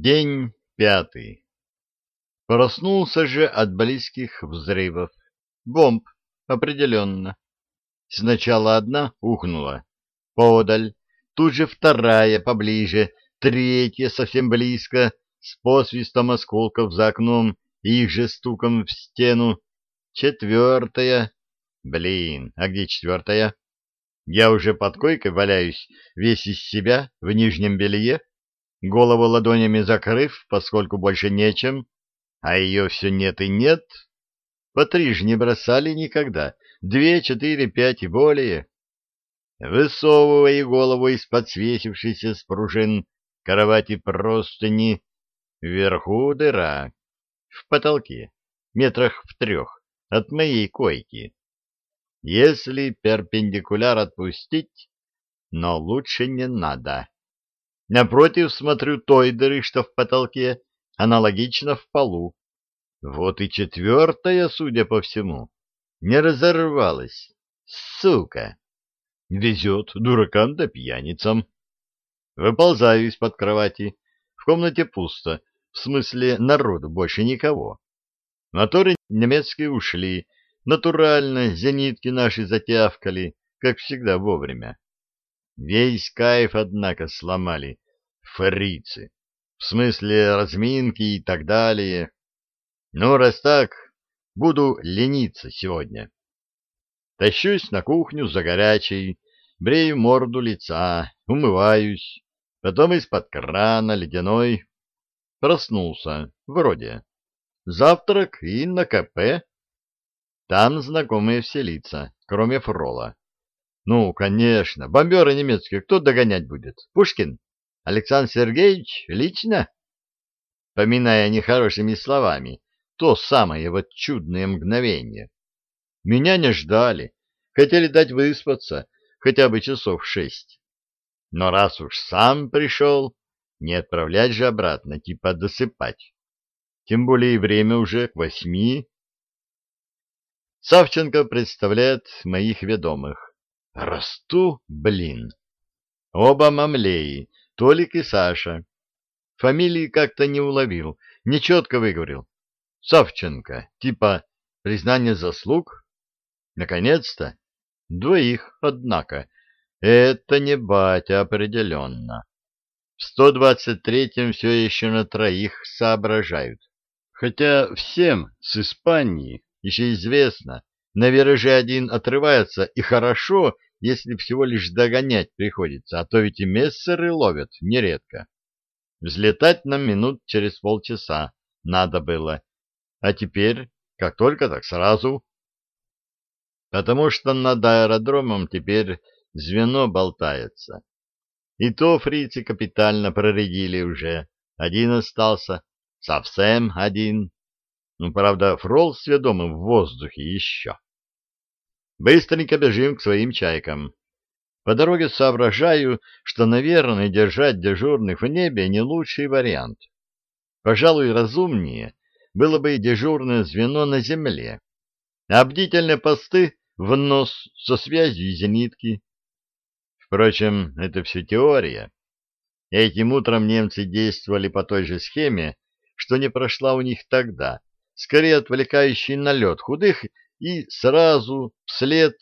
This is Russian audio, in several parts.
День пятый. Проснулся же от близких взрывов. Бомб, определенно. Сначала одна ухнула, подаль, тут же вторая поближе, третья совсем близко, с посвистом осколков за окном и их же стуком в стену, четвертая. Блин, а где четвертая? Я уже под койкой валяюсь, весь из себя, в нижнем белье, голову ладонями закрыв, поскольку больше нечем, а ее все нет и нет. По три ж не бросали никогда, две, четыре, пять и более. Высовывая голову из-под свесившейся с пружин кровати простыни, вверху дыра, в потолке, метрах в трех от моей койки. Если перпендикуляр отпустить, но лучше не надо. Напротив смотрю той дыры, что в потолке, аналогично в полу. Вот и четвертая, судя по всему, не разорвалась. Сука! Везет дуракам да пьяницам. Выползаю из-под кровати. В комнате пусто, в смысле народу больше никого. Моторы немецкие ушли, натурально зенитки наши затявкали, как всегда вовремя. Весь кайф, однако, сломали фрицы. В смысле разминки и так далее. Ну, раз так, буду лениться сегодня. Тащусь на кухню за горячей, брею морду лица, умываюсь, потом из-под крана ледяной. Проснулся, вроде. Завтрак и на КП. Там знакомые все лица, кроме Фрола. Ну, конечно, бомберы немецкие кто догонять будет? Пушкин? Александр Сергеевич лично? Поминая нехорошими словами то самое вот чудное мгновение. Меня не ждали, хотели дать выспаться хотя бы часов шесть. Но раз уж сам пришел, не отправлять же обратно, типа досыпать. Тем более время уже к восьми. Савченко представляет моих ведомых. Расту, блин. Оба мамлеи, Толик и Саша. Фамилии как-то не уловил, нечетко выговорил. Савченко, типа признание заслуг? Наконец-то? Двоих, однако. Это не батя определенно. В 123-м все еще на троих соображают. Хотя всем с Испании еще известно, на вираже один отрывается, и хорошо, если всего лишь догонять приходится, а то ведь и мессеры ловят нередко. Взлетать нам минут через полчаса надо было, а теперь, как только, так сразу. Потому что над аэродромом теперь звено болтается. И то фрицы капитально проредили уже. Один остался, совсем один. Ну, правда, фрол с ведомым в воздухе еще. Быстренько бежим к своим чайкам. По дороге соображаю, что, наверное, держать дежурных в небе не лучший вариант. Пожалуй, разумнее было бы и дежурное звено на земле, а бдительные посты в нос со связью зенитки. Впрочем, это все теория. Этим утром немцы действовали по той же схеме, что не прошла у них тогда, скорее отвлекающий налет худых и сразу вслед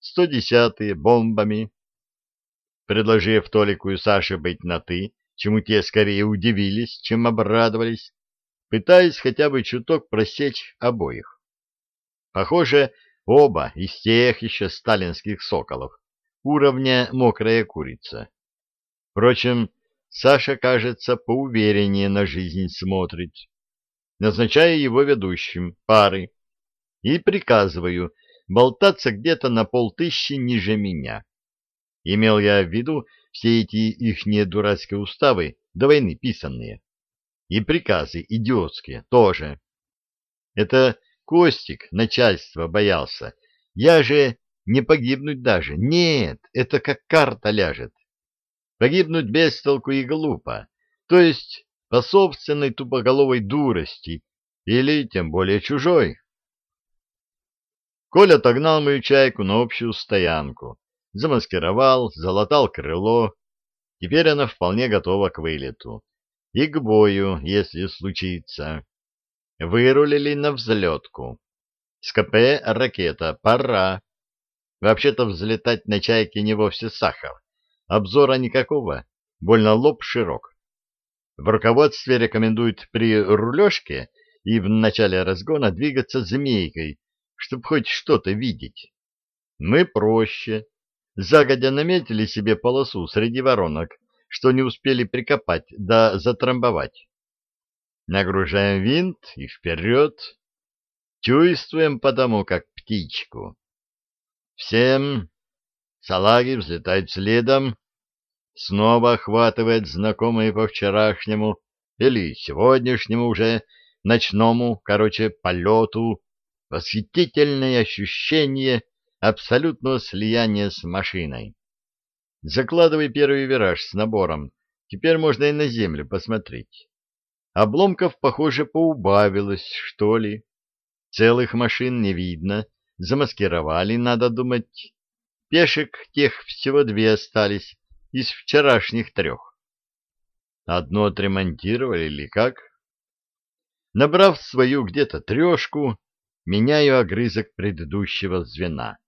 110-е бомбами. Предложив Толику и Саше быть на «ты», чему те скорее удивились, чем обрадовались, пытаясь хотя бы чуток просечь обоих. Похоже, оба из тех еще сталинских соколов, уровня мокрая курица. Впрочем, Саша, кажется, поувереннее на жизнь смотрит, назначая его ведущим пары и приказываю болтаться где-то на полтыщи ниже меня. Имел я в виду все эти ихние дурацкие уставы до войны писанные. И приказы идиотские тоже. Это Костик начальство боялся. Я же не погибнуть даже. Нет, это как карта ляжет. Погибнуть без толку и глупо. То есть по собственной тупоголовой дурости или тем более чужой. Коля отогнал мою чайку на общую стоянку, замаскировал, залатал крыло. Теперь она вполне готова к вылету. и к бою, если случится. Вырулили на взлетку. С КП ракета, пора. Вообще-то взлетать на чайке не вовсе сахар. Обзора никакого, больно лоб широк. В руководстве рекомендуют при рулежке и в начале разгона двигаться змейкой, чтобы хоть что-то видеть. Мы проще. Загодя наметили себе полосу среди воронок, что не успели прикопать да затрамбовать. Нагружаем винт и вперед. Чувствуем потому, как птичку. Всем салаги взлетают следом, снова охватывает знакомые по вчерашнему или сегодняшнему уже ночному, короче, полету, восхитительное ощущение абсолютного слияния с машиной. Закладывай первый вираж с набором, теперь можно и на землю посмотреть. Обломков, похоже, поубавилось, что ли. Целых машин не видно, замаскировали, надо думать. Пешек тех всего две остались из вчерашних трех. Одно отремонтировали или как? Набрав свою где-то трешку, меняю огрызок предыдущего звена.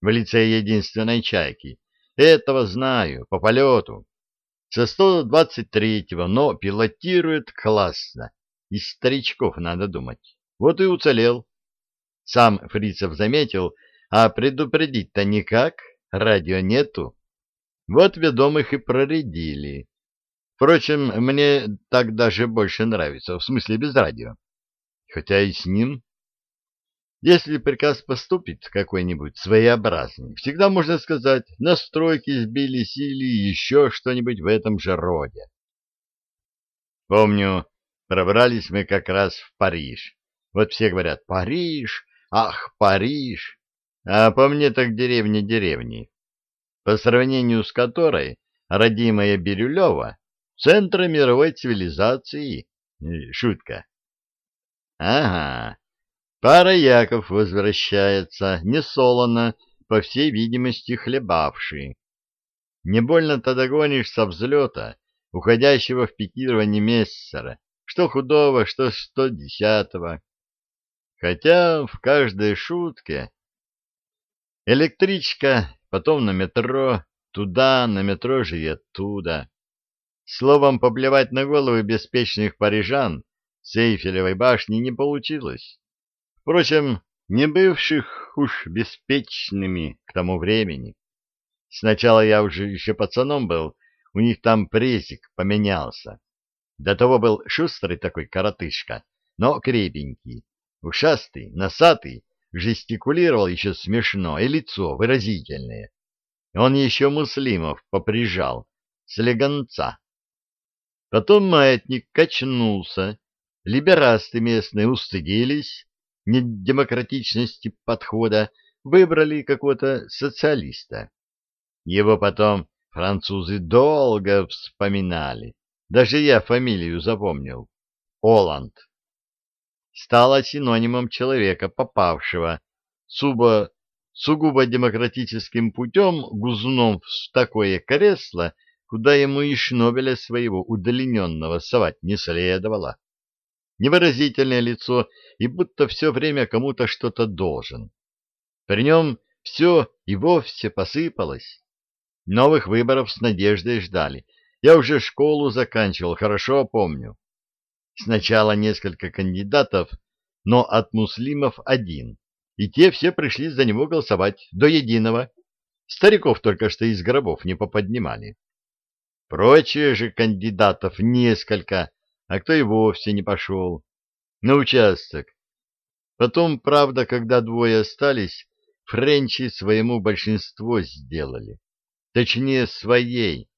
В лице единственной чайки. Этого знаю, по полету. Со 123-го, но пилотирует классно. Из старичков надо думать. Вот и уцелел. Сам Фрицев заметил, а предупредить-то никак, радио нету. Вот ведомых и проредили. Впрочем, мне так даже больше нравится, в смысле без радио. Хотя и с ним. Если приказ поступит какой-нибудь своеобразный, всегда можно сказать, настройки сбились или еще что-нибудь в этом же роде. Помню, пробрались мы как раз в Париж. Вот все говорят «Париж! Ах, Париж!» А по мне так деревня деревни, по сравнению с которой родимая Бирюлева — центр мировой цивилизации. Шутка. Ага, пара Яков возвращается, несолоно, по всей видимости, хлебавший. Не больно-то догонишь со взлета, уходящего в пикирование мессера, что худого, что сто десятого. Хотя в каждой шутке электричка, потом на метро, туда, на метро же и оттуда. Словом, поблевать на головы беспечных парижан с Эйфелевой башни не получилось. Впрочем, не бывших уж беспечными к тому времени. Сначала я уже еще пацаном был, у них там презик поменялся. До того был шустрый такой коротышка, но крепенький. Ушастый, носатый, жестикулировал еще смешно, и лицо выразительное. Он еще муслимов поприжал, слегонца. Потом маятник качнулся, либерасты местные устыдились недемократичности подхода, выбрали какого-то социалиста. Его потом французы долго вспоминали, даже я фамилию запомнил — Оланд стала синонимом человека, попавшего субо, сугубо демократическим путем гузном в такое кресло, куда ему и шнобеля своего удлиненного совать не следовало. Невыразительное лицо и будто все время кому-то что-то должен. При нем все и вовсе посыпалось. Новых выборов с надеждой ждали. Я уже школу заканчивал, хорошо помню. Сначала несколько кандидатов, но от муслимов один, и те все пришли за него голосовать до единого. Стариков только что из гробов не поподнимали. Прочие же кандидатов несколько, а кто и вовсе не пошел. На участок. Потом, правда, когда двое остались, френчи своему большинство сделали. Точнее, своей.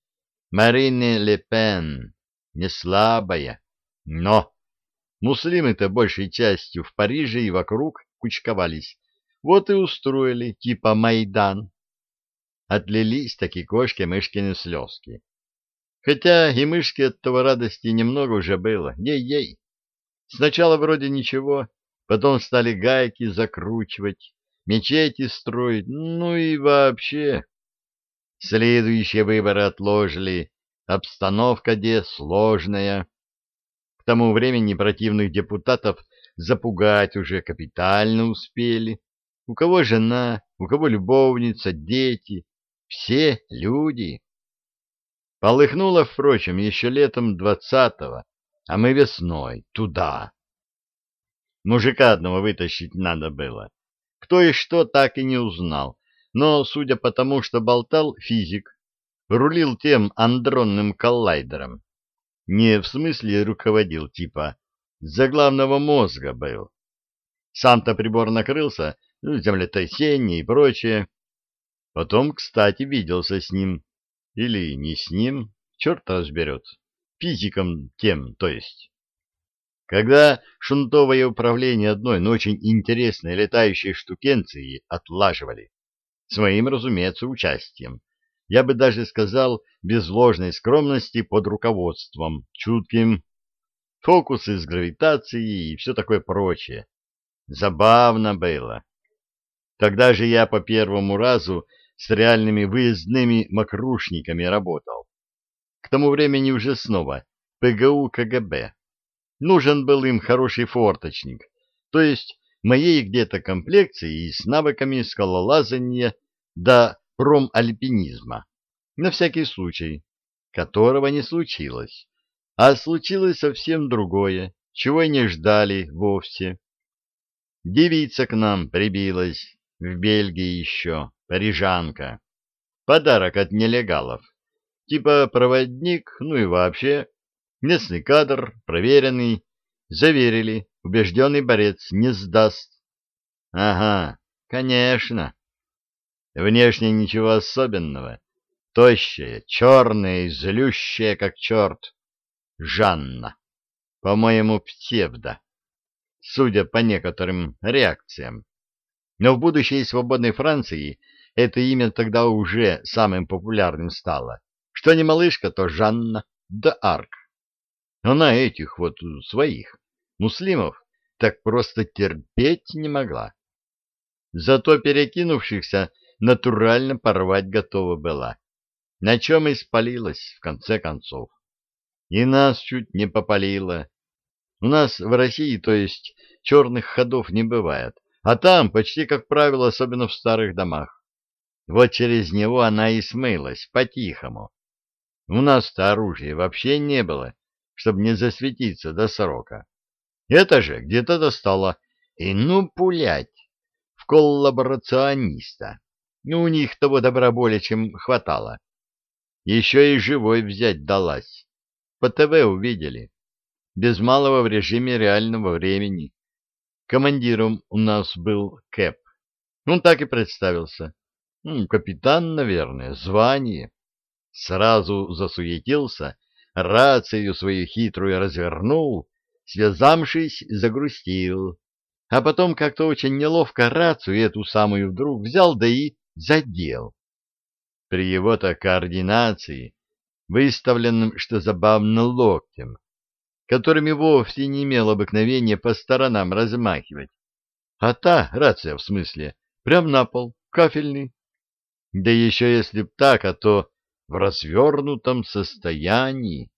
Марине Ле Пен. Не слабая. Но муслимы-то большей частью в Париже и вокруг кучковались. Вот и устроили, типа Майдан. Отлились такие кошки-мышкины слезки. Хотя и мышки от того радости немного уже было. Ей-ей. Сначала вроде ничего, потом стали гайки закручивать, мечети строить, ну и вообще. Следующие выборы отложили. Обстановка где сложная. К тому времени противных депутатов запугать уже капитально успели. У кого жена, у кого любовница, дети. Все люди. Полыхнуло, впрочем, еще летом двадцатого, а мы весной туда. Мужика одного вытащить надо было. Кто и что, так и не узнал. Но, судя по тому, что болтал физик, рулил тем андронным коллайдером. Не в смысле руководил, типа, за главного мозга был. Сам-то прибор накрылся, ну, землетрясение и прочее. Потом, кстати, виделся с ним. Или не с ним, черт разберет. Физиком тем, то есть. Когда шунтовое управление одной, но очень интересной летающей штукенции отлаживали, с моим, разумеется, участием, я бы даже сказал, без ложной скромности под руководством, чутким, фокусы с гравитацией и все такое прочее. Забавно было. Тогда же я по первому разу с реальными выездными мокрушниками работал. К тому времени уже снова ПГУ КГБ. Нужен был им хороший форточник, то есть моей где-то комплекции и с навыками скалолазания до промальпинизма, на всякий случай, которого не случилось, а случилось совсем другое, чего и не ждали вовсе. Девица к нам прибилась, в Бельгии еще, парижанка. Подарок от нелегалов. Типа проводник, ну и вообще. Местный кадр, проверенный. Заверили, убежденный борец не сдаст. Ага, конечно. Внешне ничего особенного. Тощая, черная и злющая, как черт. Жанна. По-моему, псевдо. Судя по некоторым реакциям. Но в будущей свободной Франции это имя тогда уже самым популярным стало. Что не малышка, то Жанна да Арк. Она этих вот своих, муслимов, так просто терпеть не могла. Зато перекинувшихся натурально порвать готова была, на чем и спалилась в конце концов. И нас чуть не попалило. У нас в России, то есть, черных ходов не бывает, а там почти как правило, особенно в старых домах. Вот через него она и смылась, по-тихому. У нас-то оружия вообще не было, чтобы не засветиться до срока. Это же где-то достало, и ну пулять в коллаборациониста. Ну, у них того добра более чем хватало. Еще и живой взять далась. По ТВ увидели. Без малого в режиме реального времени. Командиром у нас был Кэп. Он так и представился. Капитан, наверное, звание. Сразу засуетился, рацию свою хитрую развернул, связавшись, загрустил. А потом как-то очень неловко рацию эту самую вдруг взял, да и задел. При его-то координации, выставленным, что забавно, локтем, которыми вовсе не имел обыкновения по сторонам размахивать, а та, рация в смысле, прям на пол, кафельный. Да еще если б так, а то в развернутом состоянии.